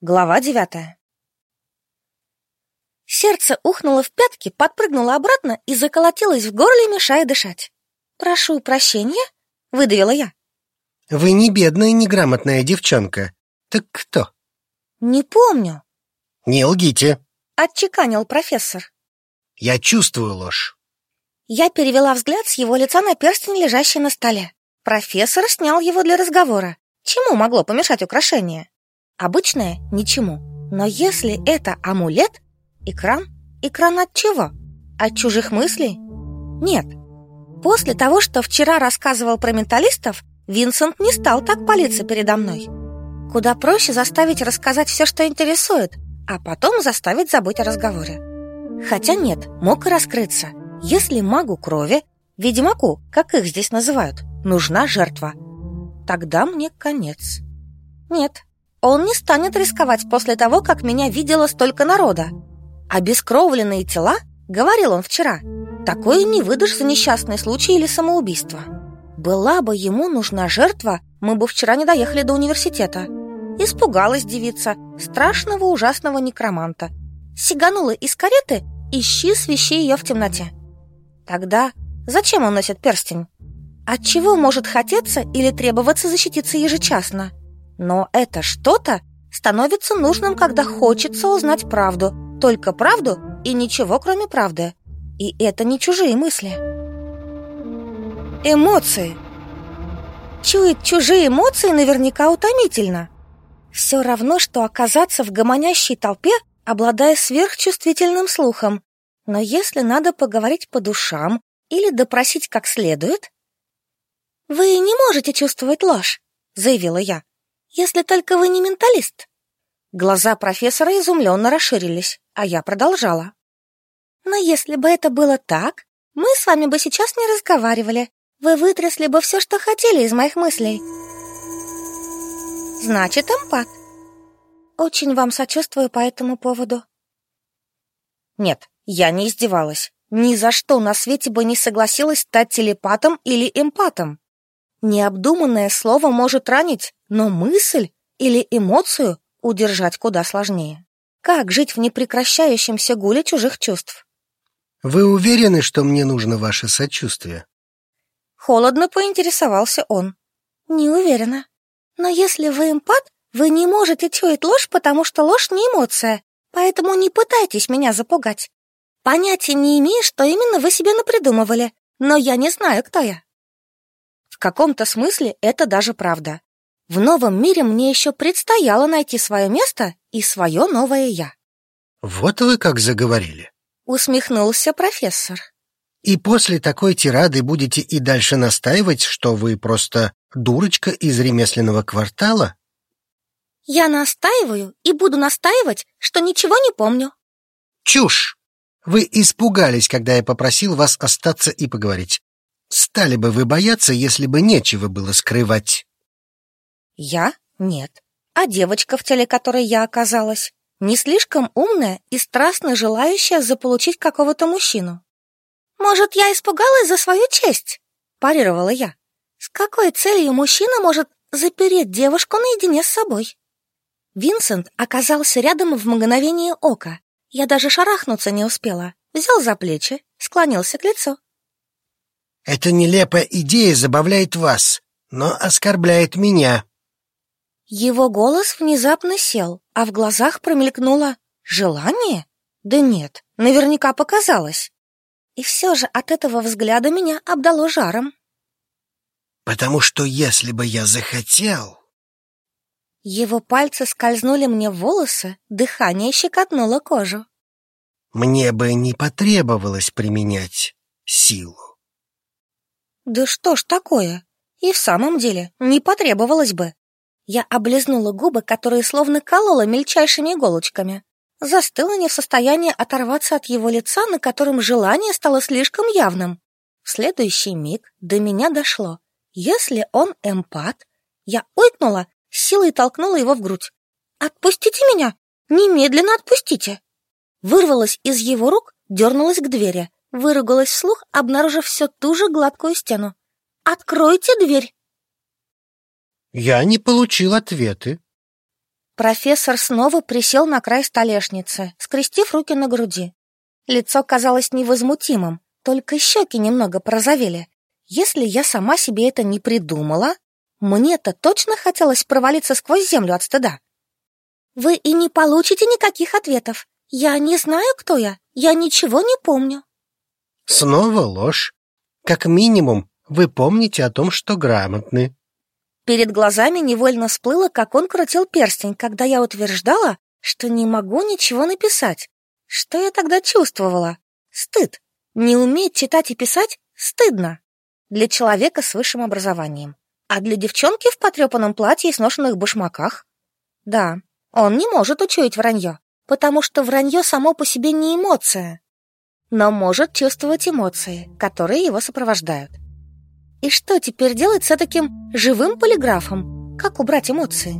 Глава девятая. Сердце ухнуло в пятки, подпрыгнуло обратно и заколотилось в горле, мешая дышать. «Прошу прощения», — выдавила я. Вы не бедная, неграмотная девчонка. Так кто? «Не помню», Не лгите. — отчеканил профессор. Я чувствую ложь. Я перевела взгляд с его лица на перстень, лежащий на столе. Профессор снял его для разговора. Чему могло помешать украшение? Обычное — ничему. Но если это амулет, экран, экран от чего? От чужих мыслей? Нет. После того, что вчера рассказывал про менталистов, Винсент не стал так палиться передо мной. Куда проще заставить рассказать все, что интересует, а потом заставить забыть о разговоре. Хотя нет, мог и раскрыться. Если магу крови, ведьмаку, как их здесь называют, нужна жертва, тогда мне конец. Нет, он не станет рисковать после того, как меня видело столько народа. Обескровленные тела, говорил он вчера, такое не выдашь за несчастный случай или самоубийство. Была бы ему нужна жертва, мы бы вчера не доехали до университета. Испугалась девица страшного ужасного некроманта. Сиганула из кареты, ищи свищи ее в темноте. Тогда зачем он носит перстень? От чего может хотеться или требоваться защититься ежечасно? Но это что-то становится нужным, когда хочется узнать правду. Только правду и ничего, кроме правды. И это не чужие мысли. Эмоции. Чуять чужие эмоции наверняка утомительно. Все равно, что оказаться в гомонящей толпе, обладая сверхчувствительным слухом. Но если надо поговорить по душам или допросить как следует... «Вы не можете чувствовать ложь», — заявила я, «если только вы не менталист». Глаза профессора изумленно расширились, а я продолжала. «Но если бы это было так, мы с вами бы сейчас не разговаривали. Вы вытрясли бы все, что хотели из моих мыслей». «Значит, эмпат». «Очень вам сочувствую по этому поводу». Нет, я не издевалась. Ни за что на свете бы не согласилась стать телепатом или эмпатом. Необдуманное слово может ранить, но мысль или эмоцию удержать куда сложнее. Как жить в непрекращающемся гуле чужих чувств? Вы уверены, что мне нужно ваше сочувствие? Холодно поинтересовался он. Не уверена. Но если вы эмпат, вы не можете чуять ложь, потому что ложь не эмоция. Поэтому не пытайтесь меня запугать. Понятия не имею, что именно вы себе напридумывали, но я не знаю, кто я. В каком-то смысле это даже правда. В новом мире мне еще предстояло найти свое место и свое новое «я». Вот вы как заговорили. Усмехнулся профессор. И после такой тирады будете и дальше настаивать, что вы просто дурочка из ремесленного квартала? Я настаиваю и буду настаивать, что ничего не помню. Чушь! Вы испугались, когда я попросил вас остаться и поговорить. Стали бы вы бояться, если бы нечего было скрывать. Я? Нет. А девочка, в теле которой я оказалась, не слишком умная и страстно желающая заполучить какого-то мужчину. Может, я испугалась за свою честь? Парировала я. С какой целью мужчина может запереть девушку наедине с собой? Винсент оказался рядом в мгновение ока. Я даже шарахнуться не успела. Взял за плечи, склонился к лицу. Эта нелепая идея забавляет вас, но оскорбляет меня. Его голос внезапно сел, а в глазах промелькнуло желание? Да нет, наверняка показалось. И все же от этого взгляда меня обдало жаром. Потому что если бы я захотел... Его пальцы скользнули мне в волосы, дыхание щекотнуло кожу. Мне бы не потребовалось применять силу. Да что ж такое? И в самом деле не потребовалось бы. Я облизнула губы, которые словно колола мельчайшими иголочками. Застыла не в состоянии оторваться от его лица, на котором желание стало слишком явным. В следующий миг до меня дошло. Если он эмпат, я ойкнула, силой толкнула его в грудь. «Отпустите меня! Немедленно отпустите!» Вырвалась из его рук, дернулась к двери, выругалась вслух, обнаружив все ту же гладкую стену. «Откройте дверь!» Я не получил ответы. Профессор снова присел на край столешницы, скрестив руки на груди. Лицо казалось невозмутимым, только щеки немного порозовели. Если я сама себе это не придумала, мне-то точно хотелось провалиться сквозь землю от стыда. Вы и не получите никаких ответов. Я не знаю, кто я. Я ничего не помню. Снова ложь. Как минимум, вы помните о том, что грамотны. Перед глазами невольно всплыло, как он крутил перстень, когда я утверждала, что не могу ничего написать. Что я тогда чувствовала? Стыд. Не уметь читать и писать стыдно. Для человека с высшим образованием. А для девчонки в потрепанном платье и сношенных башмаках? Да, он не может учуять вранье, потому что вранье само по себе не эмоция, но может чувствовать эмоции, которые его сопровождают. И что теперь делать с таким живым полиграфом? Как убрать эмоции?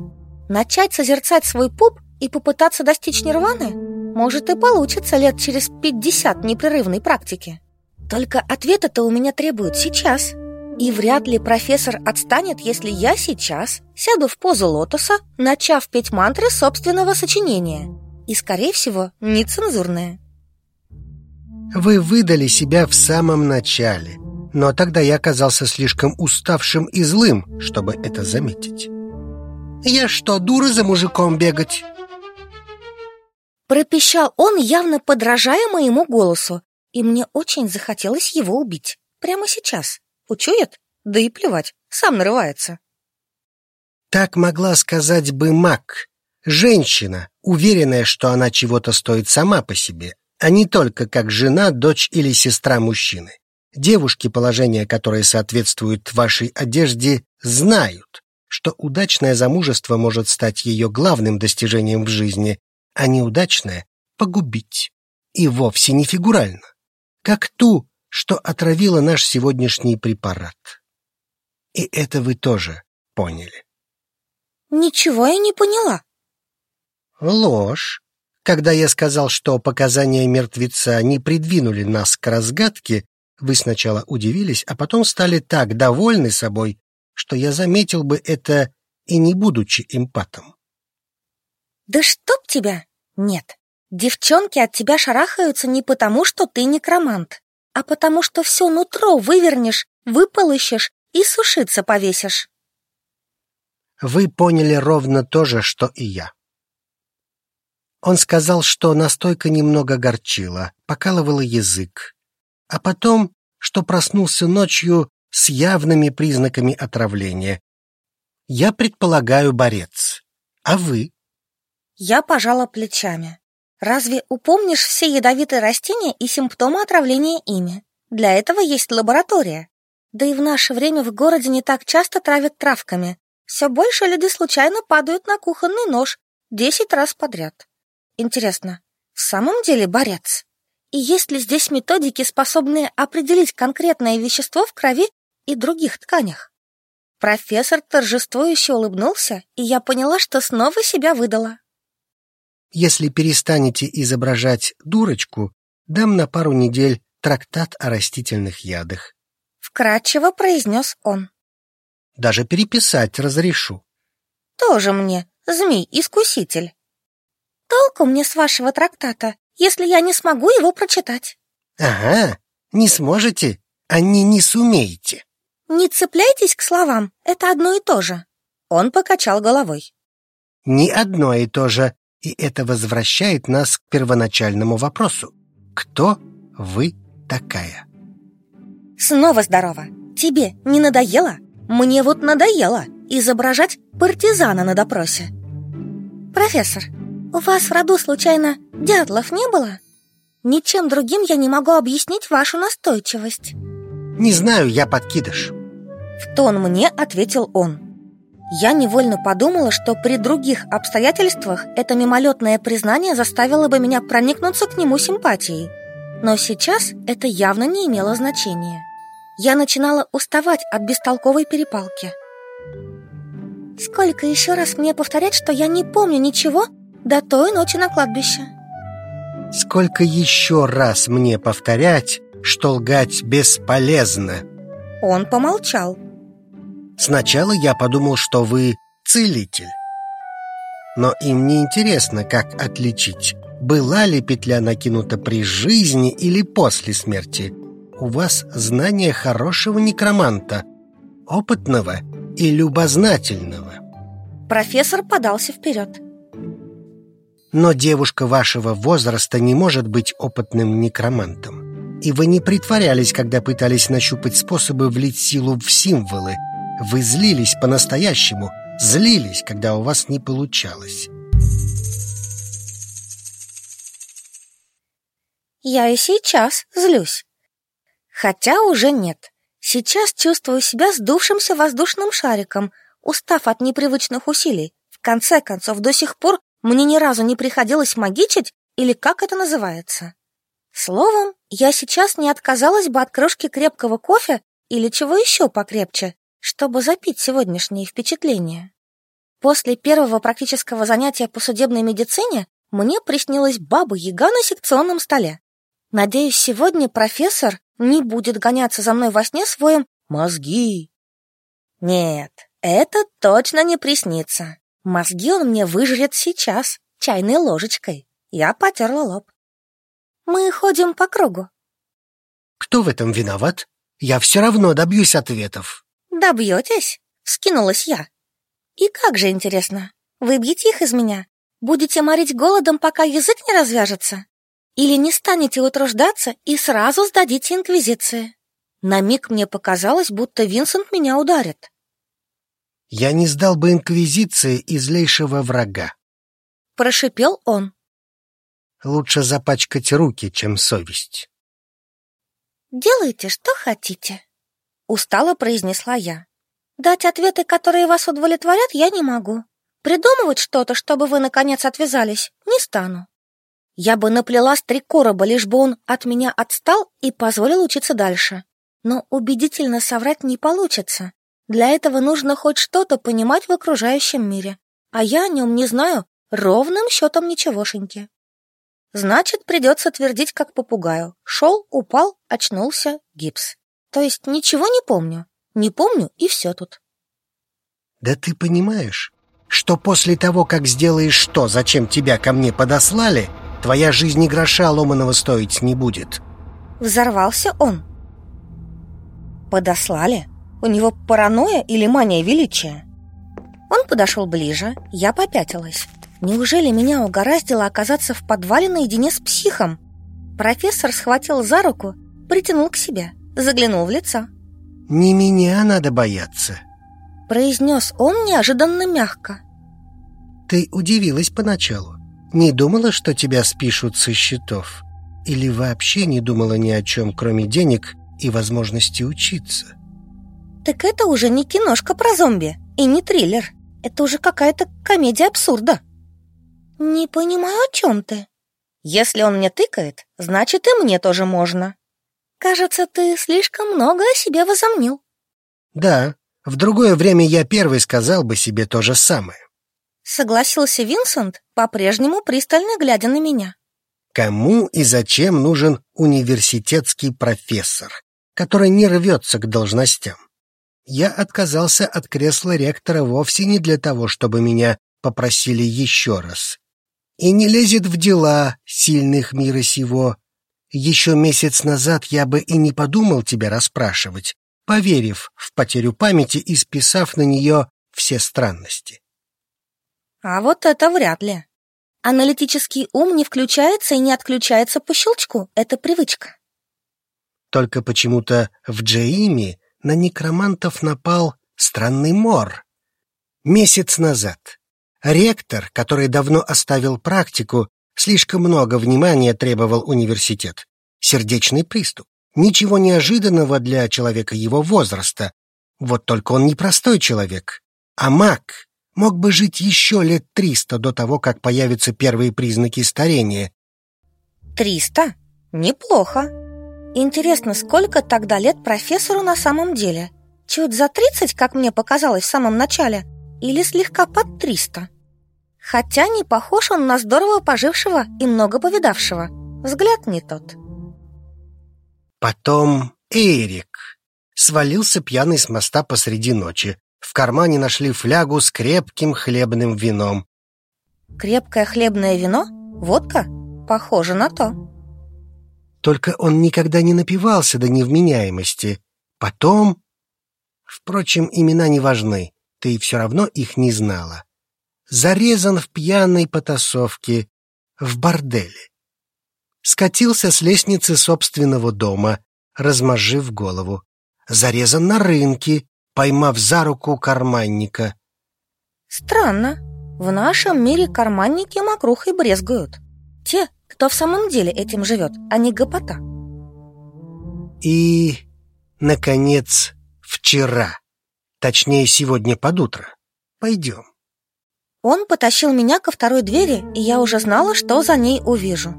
Начать созерцать свой пуп и попытаться достичь нирваны? Может и получится лет через пятьдесят непрерывной практики. Только ответа-то у меня требуют сейчас. И вряд ли профессор отстанет, если я сейчас сяду в позу лотоса, начав петь мантры собственного сочинения. И, скорее всего, нецензурное. Вы выдали себя в самом начале – но тогда я оказался слишком уставшим и злым, чтобы это заметить. «Я что, дура за мужиком бегать?» Пропищал он, явно подражая моему голосу, и мне очень захотелось его убить. Прямо сейчас. Учует? Да и плевать, сам нарывается. Так могла сказать бы маг. Женщина, уверенная, что она чего-то стоит сама по себе, а не только как жена, дочь или сестра мужчины. Девушки, положения которые соответствуют вашей одежде, знают, что удачное замужество может стать ее главным достижением в жизни, а неудачное — погубить. И вовсе не фигурально, как ту, что отравила наш сегодняшний препарат. И это вы тоже поняли. Ничего я не поняла. Ложь. Когда я сказал, что показания мертвеца не придвинули нас к разгадке, вы сначала удивились, а потом стали так довольны собой, что я заметил бы это и не будучи эмпатом. Да чтоб тебя! Нет, девчонки от тебя шарахаются не потому, что ты некромант, а потому что все нутро вывернешь, выполощешь и сушиться повесишь. Вы поняли ровно то же, что и я. Он сказал, что настойка немного горчила, покалывала язык, а потом, что проснулся ночью с явными признаками отравления. Я предполагаю борец. А вы? Я пожала плечами. Разве упомнишь все ядовитые растения и симптомы отравления ими? Для этого есть лаборатория. Да и в наше время в городе не так часто травят травками. Все больше люди случайно падают на кухонный нож десять раз подряд. Интересно, в самом деле борец? И есть ли здесь методики, способные определить конкретное вещество в крови и других тканях? Профессор торжествующе улыбнулся, и я поняла, что снова себя выдала. Если перестанете изображать дурочку, дам на пару недель трактат о растительных ядах. Вкратчиво произнес он. Даже переписать разрешу. Тоже мне, змей-искуситель. Толку мне с вашего трактата, если я не смогу его прочитать. Ага, не сможете, а не не сумеете. Не цепляйтесь к словам, это одно и то же. Он покачал головой. Не одно и то же, и это возвращает нас к первоначальному вопросу. Кто вы такая? Снова здорово. Тебе не надоело? Мне вот надоело изображать партизана на допросе. Профессор, у вас в роду случайно дятлов не было? Ничем другим я не могу объяснить вашу настойчивость. Не знаю, я подкидыш. В тон мне ответил он. Я невольно подумала, что при других обстоятельствах это мимолетное признание заставило бы меня проникнуться к нему симпатией. Но сейчас это явно не имело значения. Я начинала уставать от бестолковой перепалки. Сколько еще раз мне повторять, что я не помню ничего до той ночи на кладбище. Сколько еще раз мне повторять, что лгать бесполезно? Он помолчал. Сначала я подумал, что вы целитель. но им не интересно, как отличить, была ли петля накинута при жизни или после смерти. У вас знание хорошего некроманта, опытного и любознательного. Профессор подался вперед. Но девушка вашего возраста не может быть опытным некромантом. И вы не притворялись, когда пытались нащупать способы влить силу в символы. Вы злились по-настоящему, злились, когда у вас не получалось. Я и сейчас злюсь. Хотя уже нет. Сейчас чувствую себя сдувшимся воздушным шариком, устав от непривычных усилий. В конце концов, до сих пор мне ни разу не приходилось магичить, или как это называется. Словом, я сейчас не отказалась бы от кружки крепкого кофе или чего еще покрепче, чтобы запить сегодняшние впечатления. После первого практического занятия по судебной медицине мне приснилась баба-яга на секционном столе. Надеюсь, сегодня профессор не будет гоняться за мной во сне своим «мозги». Нет, это точно не приснится. Мозги он мне выжрет сейчас, чайной ложечкой. Я потерла лоб. Мы ходим по кругу. Кто в этом виноват? Я все равно добьюсь ответов. Добьетесь? Скинулась я. И как же интересно, выбьете их из меня? Будете морить голодом, пока язык не развяжется? Или не станете утруждаться и сразу сдадите инквизиции? На миг мне показалось, будто Винсент меня ударит. Я не сдал бы инквизиции и злейшего врага. Прошипел он. Лучше запачкать руки, чем совесть. Делайте, что хотите, устало произнесла я. Дать ответы, которые вас удовлетворят, я не могу. Придумывать что-то, чтобы вы наконец отвязались, не стану. Я бы наплела с три короба, лишь бы он от меня отстал и позволил учиться дальше. Но убедительно соврать не получится. Для этого нужно хоть что-то понимать в окружающем мире, а я о нем не знаю ровным счетом ничегошеньки. Значит, придется твердить, как попугаю. Шел, упал, очнулся, гипс. То есть ничего не помню. Не помню, и все тут. Да ты понимаешь, что после того, как сделаешь что, зачем тебя ко мне подослали, твоя жизнь ни гроша ломаного стоить не будет. Взорвался он. Подослали? У него паранойя или мания величия? Он подошел ближе, я попятилась. Неужели меня угораздило оказаться в подвале наедине с психом? Профессор схватил за руку, притянул к себе, заглянул в лицо. «Не меня надо бояться», — произнес он неожиданно мягко. «Ты удивилась поначалу. Не думала, что тебя спишут со счетов? Или вообще не думала ни о чем, кроме денег и возможности учиться?» Так это уже не киношка про зомби и не триллер. Это уже какая-то комедия абсурда. Не понимаю, о чем ты. Если он мне тыкает, значит и мне тоже можно. Кажется, ты слишком много о себе возомнил. Да, в другое время я первый сказал бы себе то же самое. Согласился Винсент, по-прежнему пристально глядя на меня. Кому и зачем нужен университетский профессор, который не рвется к должностям? Я отказался от кресла ректора вовсе не для того, чтобы меня попросили еще раз. И не лезет в дела сильных мира сего. Еще месяц назад я бы и не подумал тебя расспрашивать, поверив в потерю памяти и списав на нее все странности. А вот это вряд ли. Аналитический ум не включается и не отключается по щелчку. Это привычка. Только почему-то в Джейми на некромантов напал странный мор. Месяц назад. Ректор, который давно оставил практику, слишком много внимания требовал университет. Сердечный приступ. Ничего неожиданного для человека его возраста. Вот только он не простой человек, а маг. Мог бы жить еще лет триста до того, как появятся первые признаки старения. Триста? Неплохо. Интересно, сколько тогда лет профессору на самом деле? Чуть за тридцать, как мне показалось в самом начале, или слегка под триста? Хотя не похож он на здорово пожившего и много повидавшего. Взгляд не тот. Потом Эрик свалился пьяный с моста посреди ночи. В кармане нашли флягу с крепким хлебным вином. Крепкое хлебное вино? Водка? Похоже на то. Только он никогда не напивался до невменяемости. Потом... Впрочем, имена не важны, ты все равно их не знала. Зарезан в пьяной потасовке в борделе. Скатился с лестницы собственного дома, размозжив голову. Зарезан на рынке, поймав за руку карманника. Странно. В нашем мире карманники мокрухой брезгуют. Те, кто в самом деле этим живет, а не гопота. И, наконец, вчера, точнее, сегодня под утро. Пойдем. Он потащил меня ко второй двери, и я уже знала, что за ней увижу.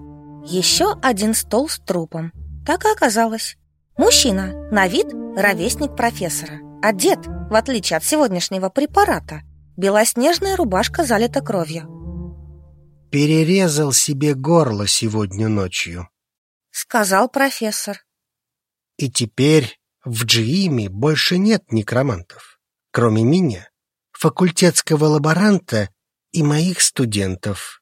Еще один стол с трупом. Так и оказалось. Мужчина, на вид ровесник профессора. Одет, в отличие от сегодняшнего препарата. Белоснежная рубашка залита кровью. Перерезал себе горло сегодня ночью, сказал профессор. И теперь в Джииме больше нет некромантов, кроме меня, факультетского лаборанта и моих студентов.